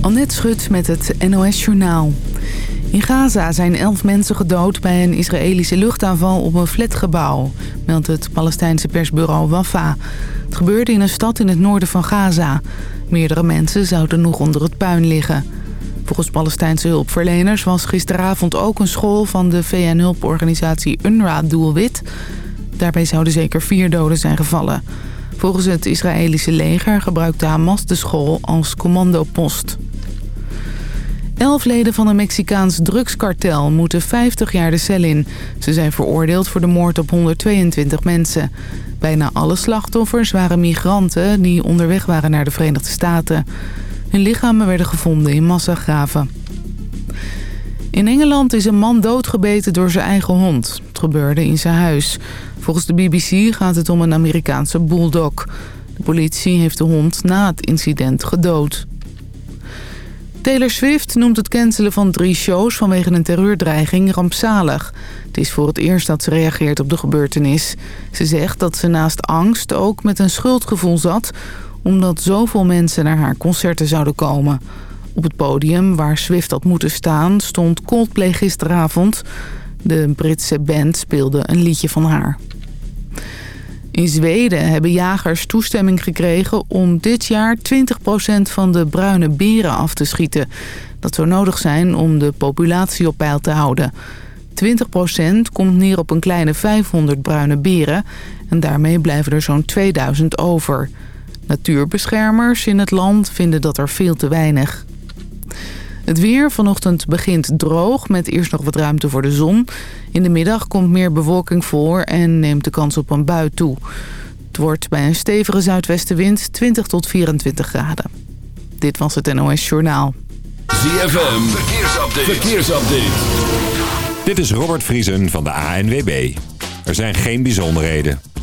Annette Schut met het NOS Journaal. In Gaza zijn elf mensen gedood bij een Israëlische luchtaanval op een flatgebouw, meldt het Palestijnse persbureau Wafa. Het gebeurde in een stad in het noorden van Gaza. Meerdere mensen zouden nog onder het puin liggen. Volgens Palestijnse hulpverleners was gisteravond ook een school van de VN-hulporganisatie UNRWA doelwit. Daarbij zouden zeker vier doden zijn gevallen. Volgens het Israëlische leger gebruikte Hamas de school als commandopost. Elf leden van een Mexicaans drugskartel moeten 50 jaar de cel in. Ze zijn veroordeeld voor de moord op 122 mensen. Bijna alle slachtoffers waren migranten die onderweg waren naar de Verenigde Staten. Hun lichamen werden gevonden in massagraven. In Engeland is een man doodgebeten door zijn eigen hond. Het gebeurde in zijn huis. Volgens de BBC gaat het om een Amerikaanse bulldog. De politie heeft de hond na het incident gedood. Taylor Swift noemt het cancelen van drie shows vanwege een terreurdreiging rampzalig. Het is voor het eerst dat ze reageert op de gebeurtenis. Ze zegt dat ze naast angst ook met een schuldgevoel zat... omdat zoveel mensen naar haar concerten zouden komen. Op het podium waar Swift had moeten staan stond Coldplay gisteravond. De Britse band speelde een liedje van haar. In Zweden hebben jagers toestemming gekregen om dit jaar 20% van de bruine beren af te schieten. Dat zou nodig zijn om de populatie op peil te houden. 20% komt neer op een kleine 500 bruine beren en daarmee blijven er zo'n 2000 over. Natuurbeschermers in het land vinden dat er veel te weinig. Het weer vanochtend begint droog met eerst nog wat ruimte voor de zon. In de middag komt meer bewolking voor en neemt de kans op een bui toe. Het wordt bij een stevige zuidwestenwind 20 tot 24 graden. Dit was het NOS Journaal. ZFM, verkeersupdate. verkeersupdate. Dit is Robert Vriesen van de ANWB. Er zijn geen bijzonderheden.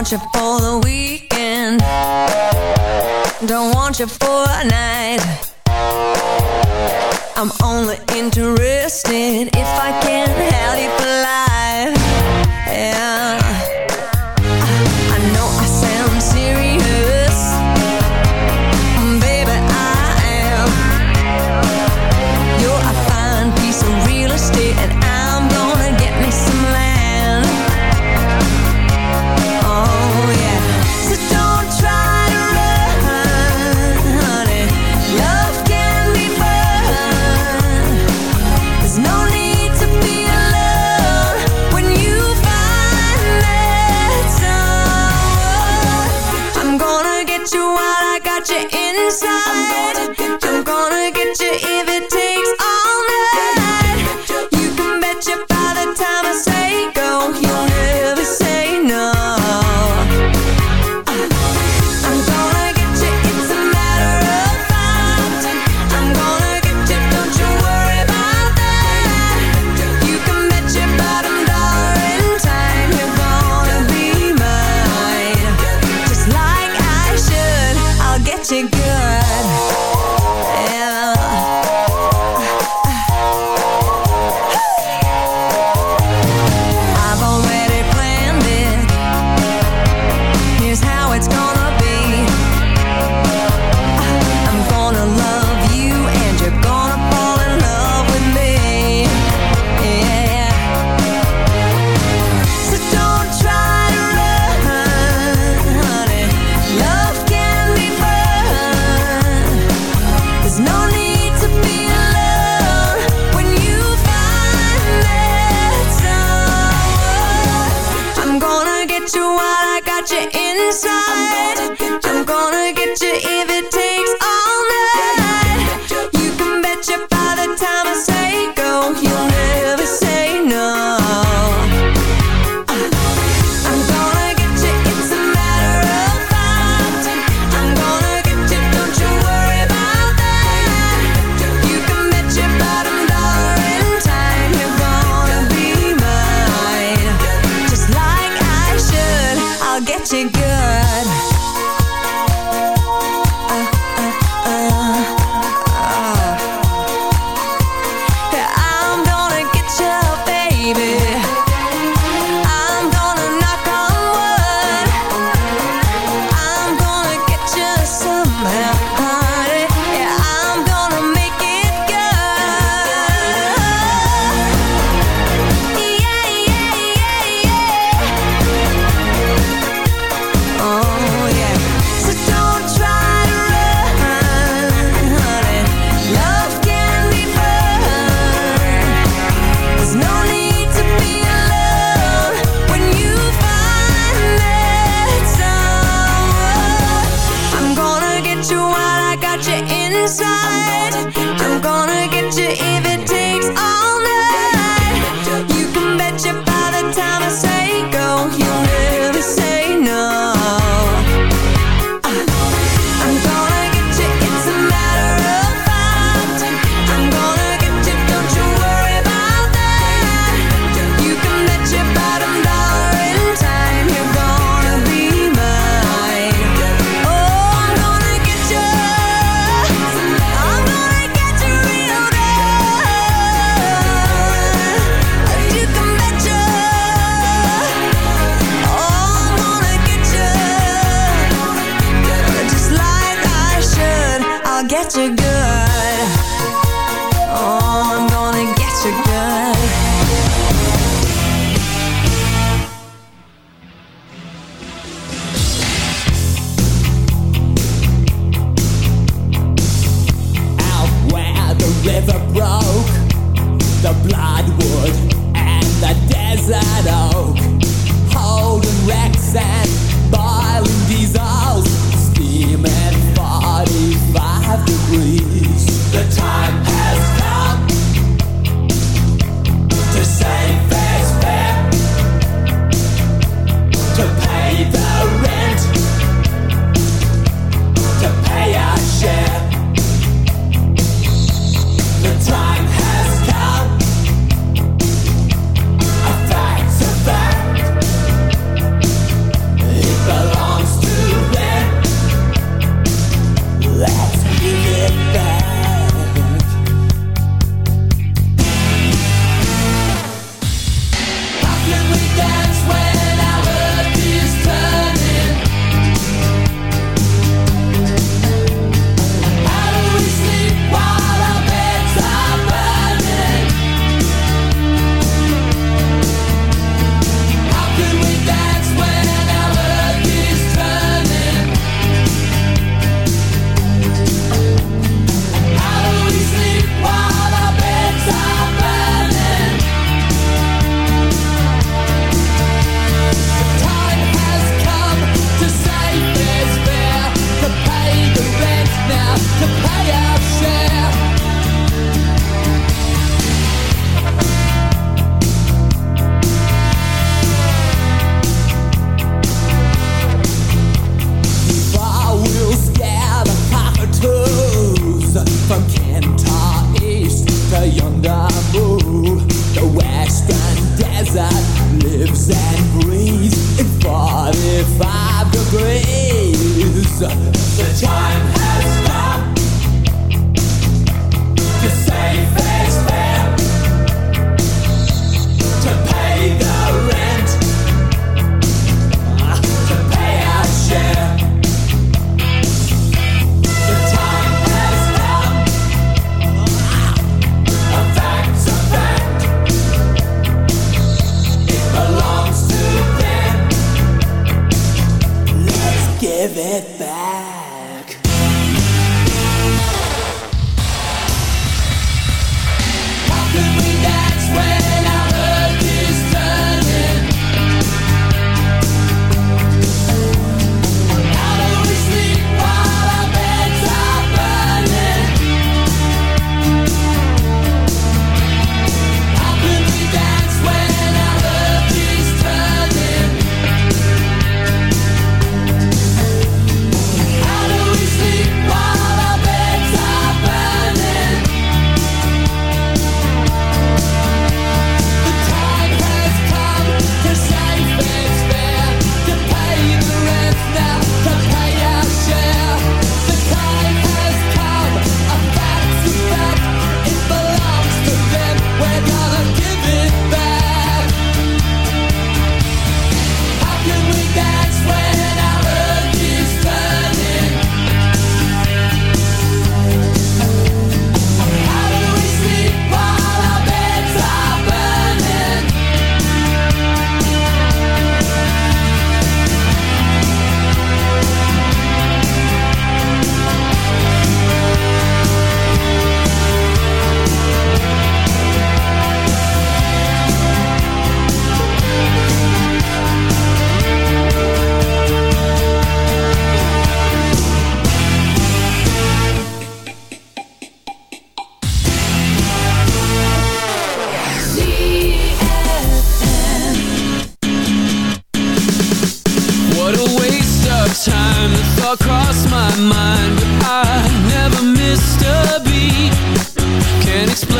Want you for the weekend. Don't want you for a night. I'm only interested if I can have you for life. Yeah.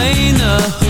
Explain the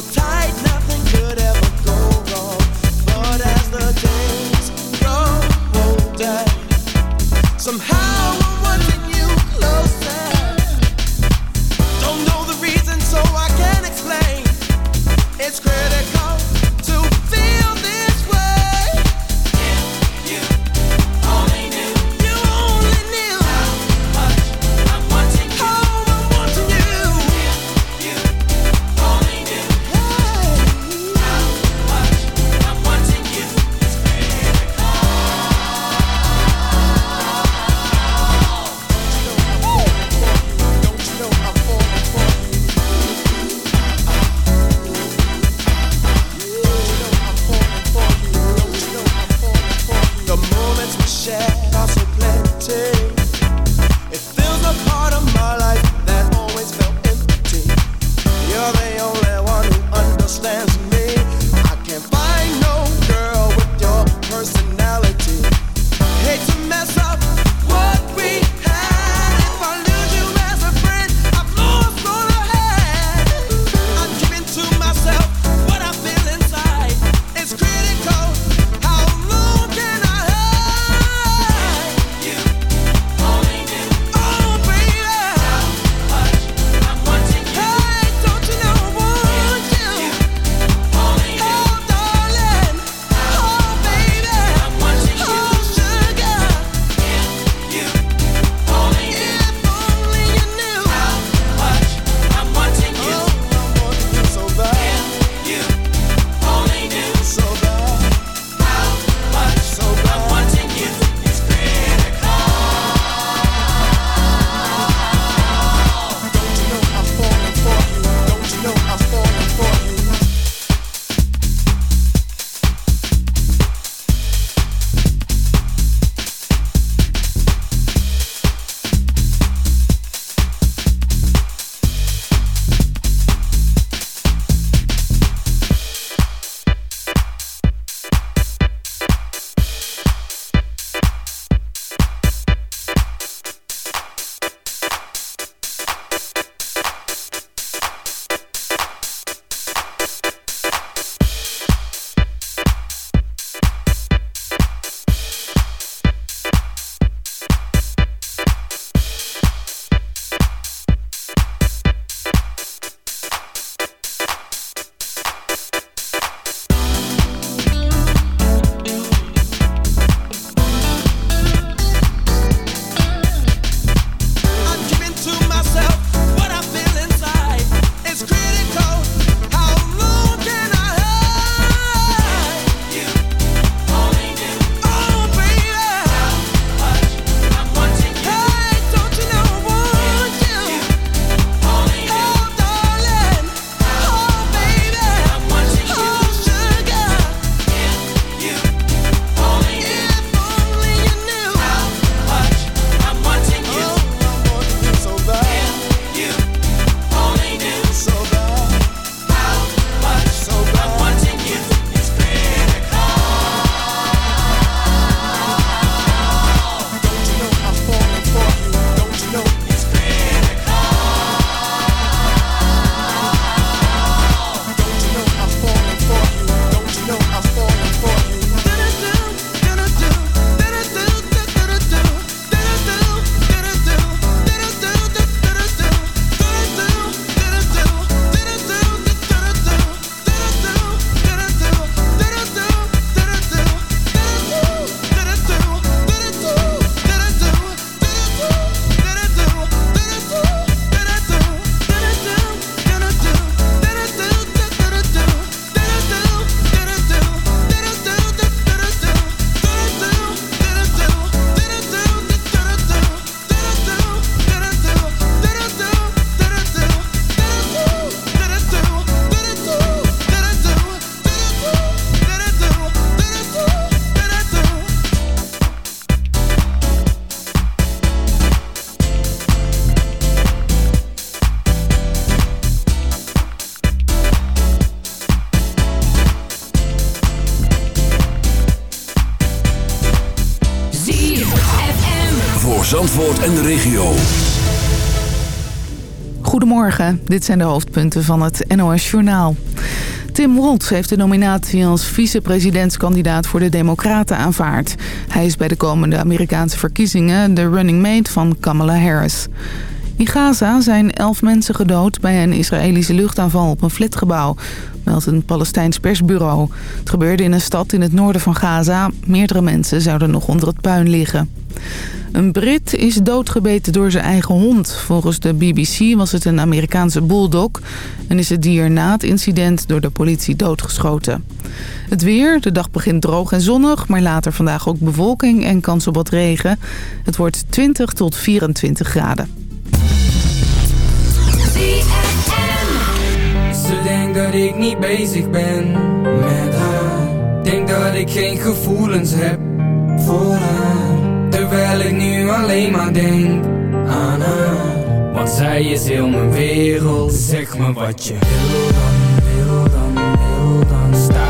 so tight, nothing could ever. Dit zijn de hoofdpunten van het NOS Journaal. Tim Woltz heeft de nominatie als vicepresidentskandidaat voor de Democraten aanvaard. Hij is bij de komende Amerikaanse verkiezingen de running mate van Kamala Harris. In Gaza zijn elf mensen gedood bij een Israëlische luchtaanval op een flatgebouw, meldt een Palestijns persbureau. Het gebeurde in een stad in het noorden van Gaza. Meerdere mensen zouden nog onder het puin liggen. Een Brit is doodgebeten door zijn eigen hond. Volgens de BBC was het een Amerikaanse bulldog... en is het dier na het incident door de politie doodgeschoten. Het weer, de dag begint droog en zonnig... maar later vandaag ook bewolking en kans op wat regen. Het wordt 20 tot 24 graden. Ze denkt dat ik niet bezig ben met haar. Denk dat ik geen gevoelens heb voor haar. Terwijl ik nu alleen maar denk aan haar. Want zij is heel mijn wereld. Zeg me wat je wil dan, wil dan, wil dan. Staren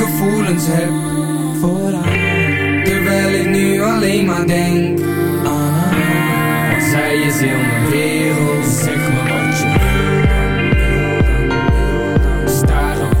gevoelens heb voor Terwijl ik nu alleen maar denk aan haar. Zij is heel mijn wereld. Zeg me wat je wil dan, wil dan,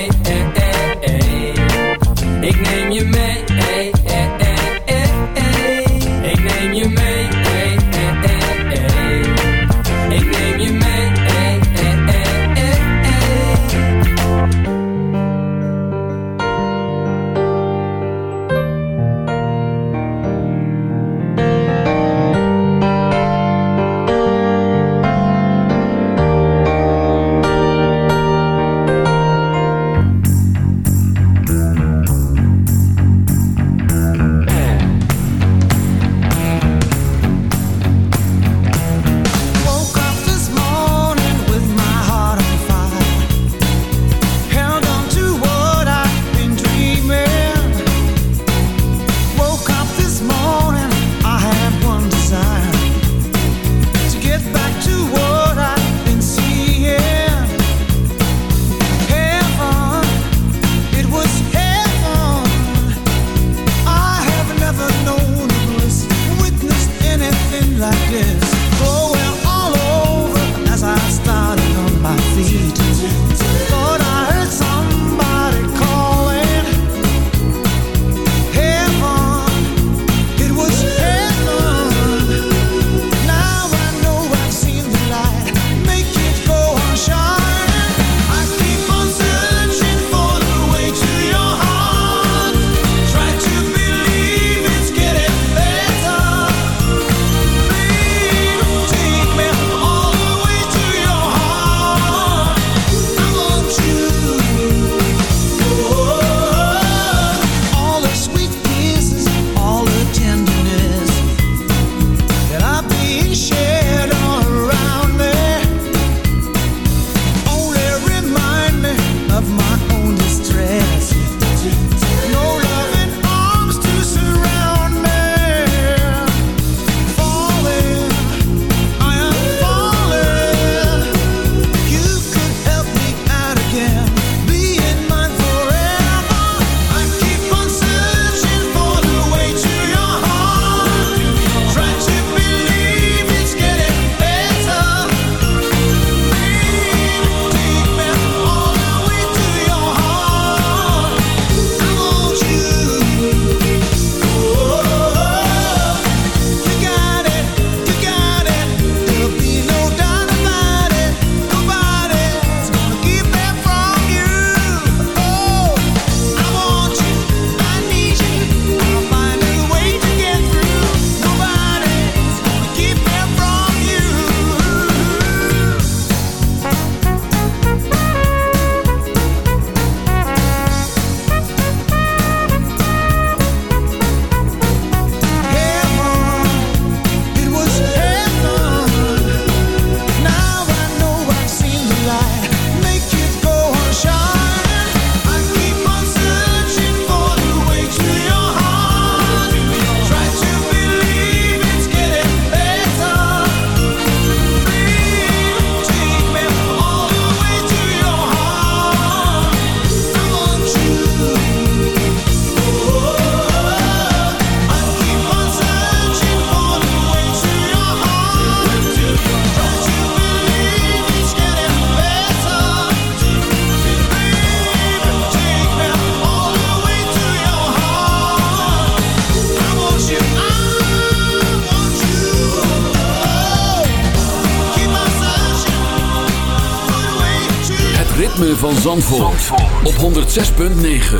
Zandvoort, Zandvoort. op 106.9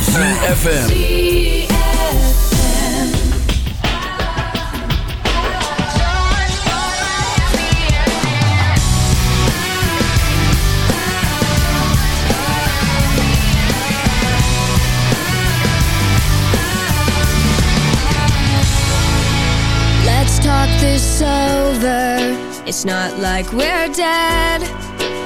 CFFM Let's talk this over. It's not like we're dead.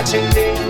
watching me.